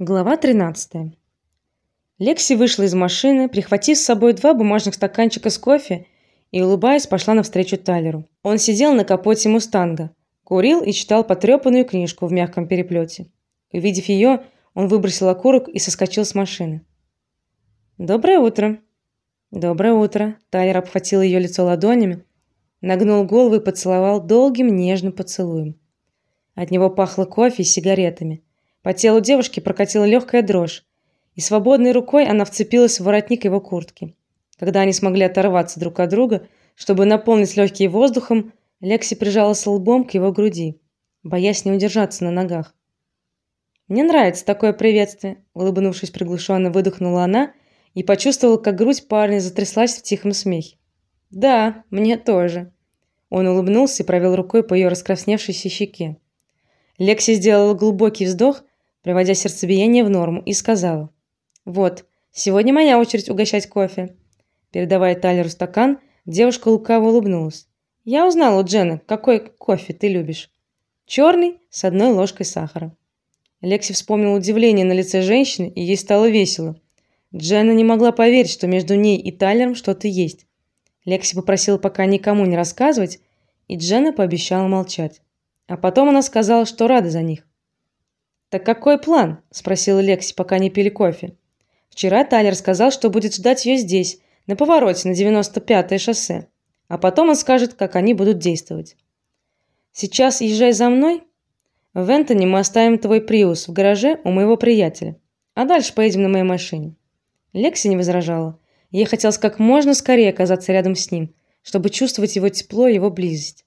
Глава 13. Лекси вышла из машины, прихватив с собой два бумажных стаканчика с кофе и улыбаясь пошла навстречу Тайлеру. Он сидел на капоте Мустанга, курил и читал потрепанную книжку в мягком переплете. Увидев ее, он выбросил окурок и соскочил с машины. Доброе утро. Доброе утро. Тайлер обхватил ее лицо ладонями, нагнул голову и поцеловал долгим нежным поцелуем. От него пахло кофе и сигаретами. По телу девушки прокатила легкая дрожь, и свободной рукой она вцепилась в воротник его куртки. Когда они смогли оторваться друг от друга, чтобы наполнить легкие воздухом, Лекси прижалась лбом к его груди, боясь не удержаться на ногах. Мне нравится такое приветствие, улыбнувшись приглушенно, выдохнула она и почувствовала, как грудь парня затряслась в тихом смехе. Да, мне тоже. Он улыбнулся и провел рукой по ее раскрасневшейся щеке. Лекси сделала глубокий вздох приводя сердцебиение в норму, и сказала: "Вот, сегодня моя очередь угощать кофе". Передавая Тайлеру стакан, девушка лукаво улыбнулась. "Я узнала у Джены, какой кофе ты любишь. Черный с одной ложкой сахара". Лекси вспомнила удивление на лице женщины, и ей стало весело. Дженна не могла поверить, что между ней и Тайлером что-то есть. Лекси попросила пока никому не рассказывать, и Дженна пообещала молчать. А потом она сказала, что рада за них. Так какой план? спросила Лекси, пока не пили кофе. Вчера Тайлер сказал, что будет ждать ее здесь, на повороте на 95-е шоссе. А потом он скажет, как они будут действовать. Сейчас езжай за мной. В Энтони мы оставим твой Приус в гараже у моего приятеля, а дальше поедем на моей машине. Лекси не возражала. Ей хотелось как можно скорее оказаться рядом с ним, чтобы чувствовать его тепло и его близость.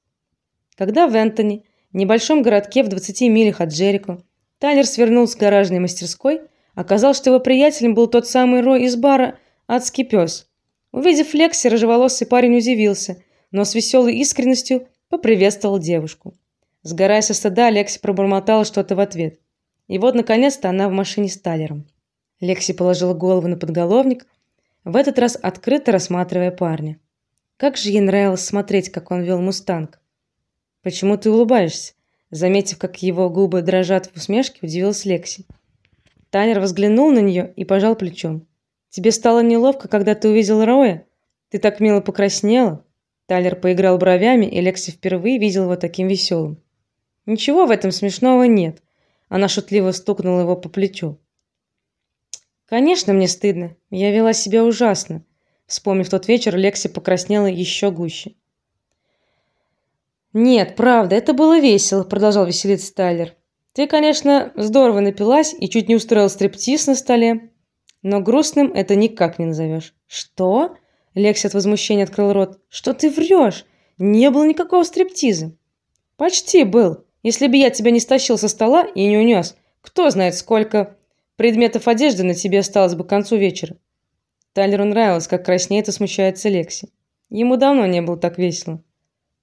Когда в Энтони, небольшом городке в 20 милях от Джерико, Тайлер свернул с гаражной мастерской, оказалось, что его приятелем был тот самый Рой из бара Адский пес. Увидев Лекси, рыжеволосый парень удивился, но с веселой искренностью поприветствовал девушку. Сгорая со стыда, Лекси пробормотала что-то в ответ. И вот наконец-то она в машине с Тайлером. Лекси положила голову на подголовник, в этот раз открыто рассматривая парня. Как же ей нравилось смотреть, как он вел мустанг. Почему ты улыбаешься? Заметив, как его губы дрожат в усмешке, удивилась Лекси. Танер взглянул на нее и пожал плечом. Тебе стало неловко, когда ты увидел Роя? Ты так мило покраснела. Тайлер поиграл бровями, и Лекси впервые видел его таким веселым. Ничего в этом смешного нет. Она шутливо стукнула его по плечу. Конечно, мне стыдно. Я вела себя ужасно. Вспомнив тот вечер, Лекси покраснела еще гуще. Нет, правда, это было весело, продолжал веселиться Тайлер. Ты, конечно, здорово напилась и чуть не устроил стриптиз на столе, но грустным это никак не назовешь. Что? Лекси от возмущения открыл рот. Что ты врешь? Не было никакого стриптиза. Почти был. Если бы я тебя не стащил со стола и не унес, кто знает, сколько предметов одежды на тебе осталось бы к концу вечера. Тайлеру нравилось, как краснеет и смущается Лекси. Ему давно не было так весело.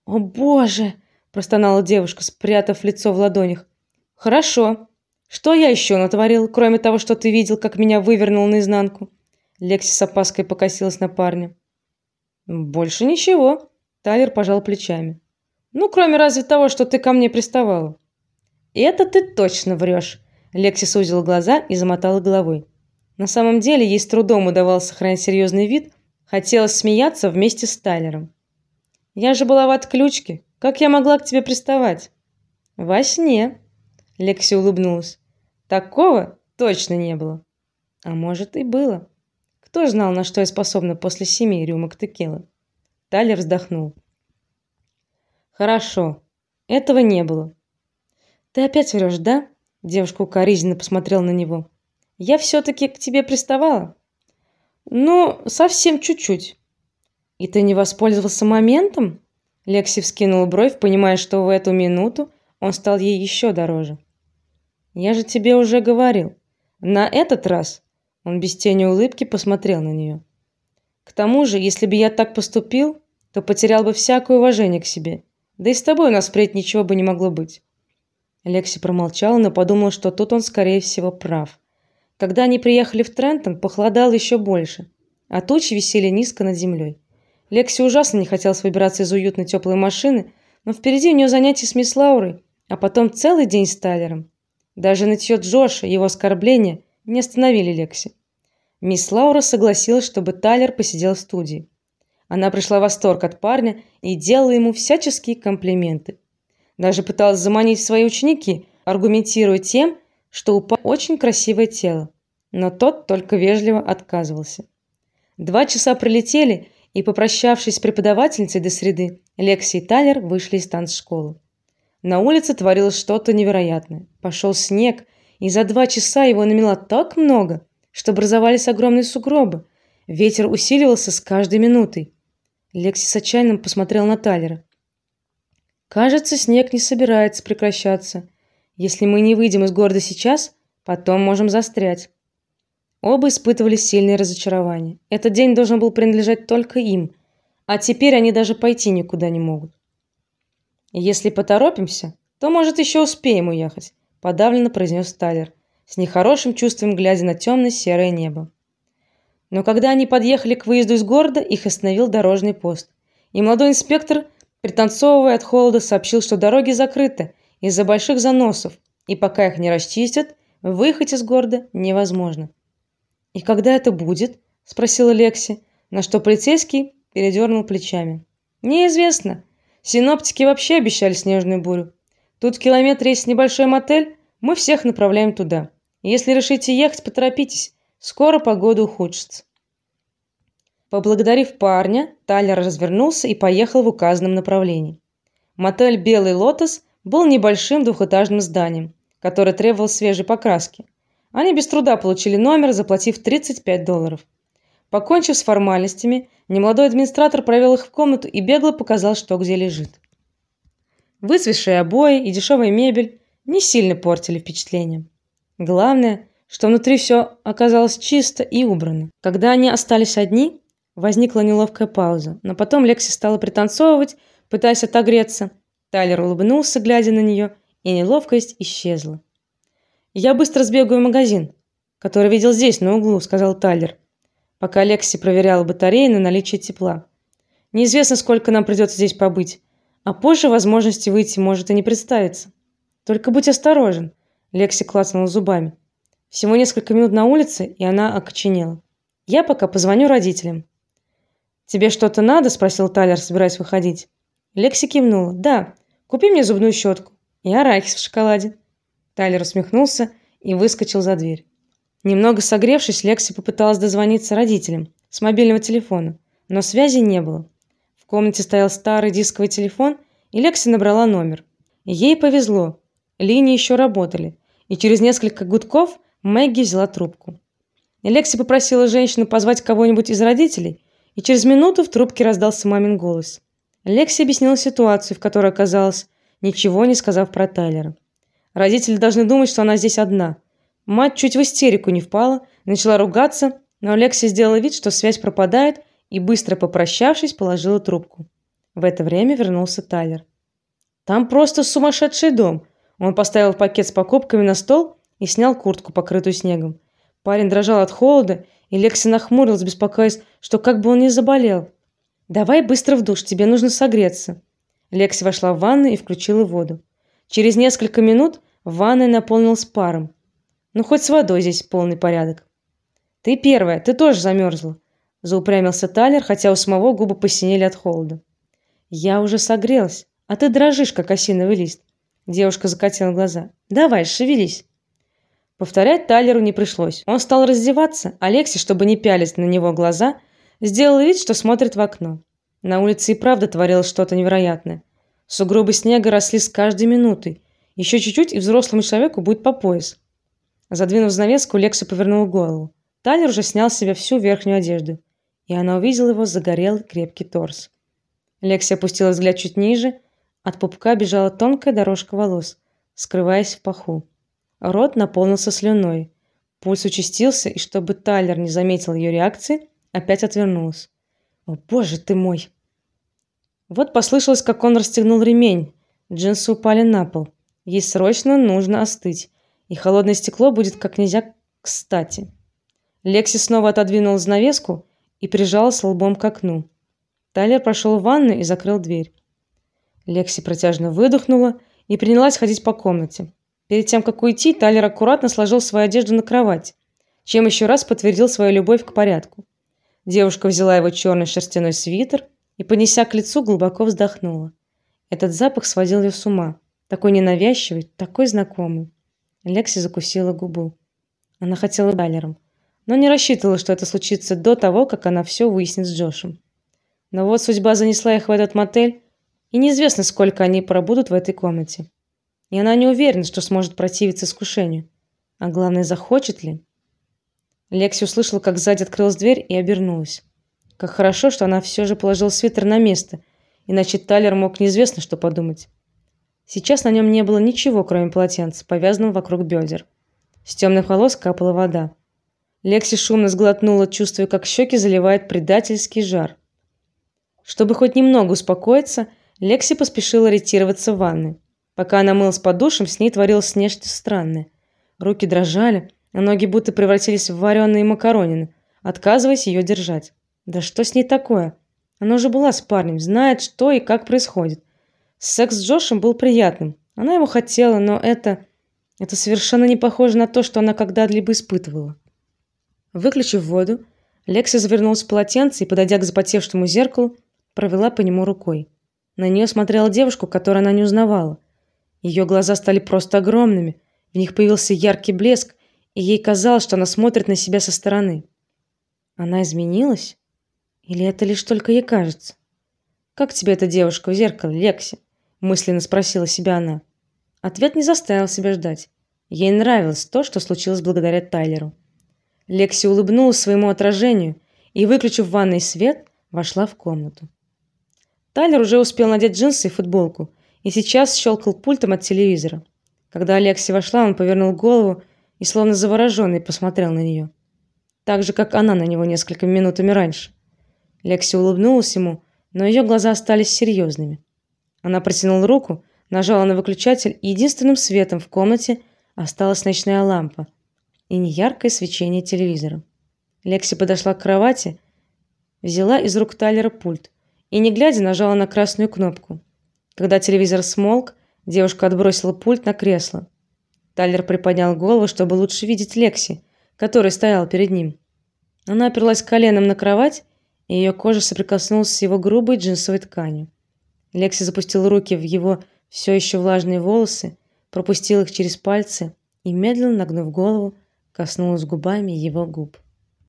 О, боже, простонала девушка, спрятав лицо в ладонях. Хорошо. Что я еще натворил, кроме того, что ты видел, как меня вывернул наизнанку? Лекси с опаской покосилась на парня. Больше ничего, Тайлер пожал плечами. Ну, кроме разве того, что ты ко мне приставала. Это ты точно врешь. Лекси сузила глаза и замотала головой. На самом деле, ей с трудом удавалось сохранять серьезный вид, хотелось смеяться вместе с Тайлером. Я же была в отключке. Как я могла к тебе приставать? Во сне. Лекси улыбнулась. Такого точно не было. А может и было. Кто знал, на что я способна после семи рюмок текилы? Тайлер вздохнул. Хорошо. Этого не было. Ты опять врешь, да? Девушка укоризненно посмотрела на него. Я все таки к тебе приставала? Ну, совсем чуть-чуть. И ты не воспользовался моментом? Лекси вскинула бровь, понимая, что в эту минуту он стал ей еще дороже. Я же тебе уже говорил. На этот раз он без тени улыбки посмотрел на нее. К тому же, если бы я так поступил, то потерял бы всякое уважение к себе. Да и с тобой у нас впредь ничего бы не могло быть. Лекси промолчала, но подумала, что тут он скорее всего прав. Когда они приехали в Трентон, похолодало еще больше, а тучи висели низко над землей. Лекси ужасно не хотелось выбираться из уютной теплой машины, но впереди у нее занятия с мисс Лаурой, а потом целый день с Тайлером. Даже нытье Джоша его оскорбления не остановили Лекси. Мисс Лаура согласилась, чтобы Тайлер посидел в студии. Она пришла в восторг от парня и делала ему всяческие комплименты. Даже пыталась заманить свои ученики, аргументируя тем, что у парня очень красивое тело. Но тот только вежливо отказывался. Два часа пролетели, и попрощавшись с преподавательницей до среды, Лекси и Тайлер вышли из танцшколы. На улице творилось что-то невероятное. Пошел снег, и за два часа его намело так много, что образовались огромные сугробы. Ветер усиливался с каждой минутой. Лекси с отчаянием посмотрел на Тайлера. Кажется, снег не собирается прекращаться. Если мы не выйдем из города сейчас, потом можем застрять. Оба испытывали сильное разочарование. Этот день должен был принадлежать только им, а теперь они даже пойти никуда не могут. Если поторопимся, то, может, еще успеем уехать, подавленно произнес Тайлер, с нехорошим чувством глядя на темно серое небо. Но когда они подъехали к выезду из города, их остановил дорожный пост. И молодой инспектор, пританцовывая от холода, сообщил, что дороги закрыты из-за больших заносов, и пока их не расчистят, выехать из города невозможно. И когда это будет? спросила Лекси, на что полицейский передернул плечами. Неизвестно. Синоптики вообще обещали снежную бурю. Тут в километре есть небольшой мотель, мы всех направляем туда. Если решите ехать, поторопитесь, скоро погода ухудшится. Поблагодарив парня, Тайлер развернулся и поехал в указанном направлении. Мотель Белый Лотос был небольшим двухэтажным зданием, которое требовало свежей покраски. Они без труда получили номер, заплатив 35 долларов. Покончив с формальностями, немолодой администратор провел их в комнату и бегло показал, что где лежит. Выцветшие обои и дешевая мебель не сильно портили впечатление. Главное, что внутри все оказалось чисто и убрано. Когда они остались одни, возникла неловкая пауза, но потом Лекси стала пританцовывать, пытаясь отогреться. Тайлер улыбнулся, глядя на нее, и неловкость исчезла. Я быстро сбегаю в магазин, который видел здесь на углу, сказал Тайлер, пока Лекси проверяла батареи на наличие тепла. Неизвестно, сколько нам придется здесь побыть, а позже возможности выйти может и не представиться. Только будь осторожен, Лекси клацнула зубами. Всего несколько минут на улице, и она окоченела. Я пока позвоню родителям. Тебе что-то надо? спросил Тайлер, собираясь выходить. Лекси кивнула. Да, купи мне зубную щетку и арахис в шоколаде. Тайлер усмехнулся и выскочил за дверь. Немного согревшись, Лекси попыталась дозвониться родителям с мобильного телефона, но связи не было. В комнате стоял старый дисковый телефон, и Лекси набрала номер. Ей повезло. Линии еще работали, и через несколько гудков Мэгги взяла трубку. Лекси попросила женщину позвать кого-нибудь из родителей, и через минуту в трубке раздался мамин голос. Лекси объяснила ситуацию, в которой оказалась, ничего не сказав про Тайлера. Родители должны думать, что она здесь одна. Мать чуть в истерику не впала, начала ругаться, но Алексия сделала вид, что связь пропадает, и быстро попрощавшись, положила трубку. В это время вернулся Тайлер. Там просто сумасшедший дом. Он поставил пакет с покупками на стол и снял куртку, покрытую снегом. Парень дрожал от холода, и Лекси нахмурилась, беспокоясь, что как бы он не заболел. Давай быстро в душ, тебе нужно согреться. Лекси вошла в ванну и включила воду. Через несколько минут ванная наполнилась паром. Ну хоть с водой здесь полный порядок. Ты первая, ты тоже замерзла», – заупрямился Тайлер, хотя у самого губы посинели от холода. Я уже согрелась, а ты дрожишь, как осиновый лист. Девушка закатила глаза. Давай, шевелись. Повторять Тайлеру не пришлось. Он стал раздеваться, а Лекси, чтобы не пялить на него глаза, сделал вид, что смотрит в окно. На улице и правда творилось что-то невероятное. Сугробы снега росли с каждой минутой. Еще чуть-чуть, и взрослому человеку будет по пояс. Задвинув занавеску, Лекса повернула голову. Тайлер уже снял с себя всю верхнюю одежду, и она увидела его загорелый крепкий торс. Лекси опустила взгляд чуть ниже, от пупка бежала тонкая дорожка волос, скрываясь в паху. Рот наполнился слюной. Пульс участился, и чтобы Тайлер не заметил ее реакции, опять отвернулась. "О, боже ты мой!" Вот послышалось, как он расстегнул ремень. Джинсы упали на пол. Ей срочно нужно остыть, и холодное стекло будет как нельзя кстати. Лекси снова отодвинул занавеску и прижался лбом к окну. Тайлер прошел в ванную и закрыл дверь. Лекси протяжно выдохнула и принялась ходить по комнате. Перед тем как уйти, Тайлер аккуратно сложил свою одежду на кровать, чем еще раз подтвердил свою любовь к порядку. Девушка взяла его черный шерстяной свитер и, понеся к лицу, глубоко вздохнула. Этот запах сводил ее с ума, такой ненавязчивый, такой знакомый. Лекси закусила губу. Она хотела Тайлером, но не рассчитывала, что это случится до того, как она все выяснит с Джошем. Но вот судьба занесла их в этот мотель, и неизвестно, сколько они пробудут в этой комнате. И она не уверена, что сможет противиться искушению. А главное, захочет ли. Лекси услышала, как сзади открылась дверь и обернулась. Как хорошо, что она все же положила свитер на место, иначе Тайлер мог неизвестно что подумать. Сейчас на нем не было ничего, кроме полотенца, повязанного вокруг бедер. С темных волос капала вода. Лекси шумно сглотнула, чувствуя, как щеки заливает предательский жар. Чтобы хоть немного успокоиться, Лекси поспешила ретироваться в ванную. Пока она мылась под душем, с ней творилось нечто странное. Руки дрожали, а ноги будто превратились в вареные макаронины, отказываясь ее держать. Да что с ней такое? Она уже была с парнем, знает, что и как происходит. Секс с Джошем был приятным. Она его хотела, но это это совершенно не похоже на то, что она когда-либо испытывала. Выключив воду, Лекси завернулась в полотенце и, подойдя к запотевшему зеркалу, провела по нему рукой. На нее смотрела девушка, которую она не узнавала. Ее глаза стали просто огромными, в них появился яркий блеск, и ей казалось, что она смотрит на себя со стороны. Она изменилась? Или это лишь только ей кажется? Как тебе эта девушка в зеркале, Лекси? Мысленно спросила себя она. Ответ не заставил себя ждать. Ей нравилось то, что случилось благодаря Тайлеру. Лекси улыбнулась своему отражению и, выключив в ванной свет, вошла в комнату. Тайлер уже успел надеть джинсы и футболку и сейчас щелкал пультом от телевизора. Когда Алекси вошла, он повернул голову и словно завороженный посмотрел на нее, так же как она на него несколькими минутами раньше. Лекси улыбнулась ему, но ее глаза остались серьезными. Она протянула руку, нажала на выключатель, и единственным светом в комнате осталась ночная лампа и неяркое свечение телевизора. Лекси подошла к кровати, взяла из рук Тайлера пульт и, не глядя, нажала на красную кнопку. Когда телевизор смолк, девушка отбросила пульт на кресло. Тайлер приподнял голову, чтобы лучше видеть Лекси, которая стояла перед ним. Она оперлась коленом на кровать, и ее кожа соприкоснулась с его грубой джинсовой тканью. Лекси запустила руки в его все еще влажные волосы, пропустила их через пальцы и медленно нагнув голову, коснулась губами его губ.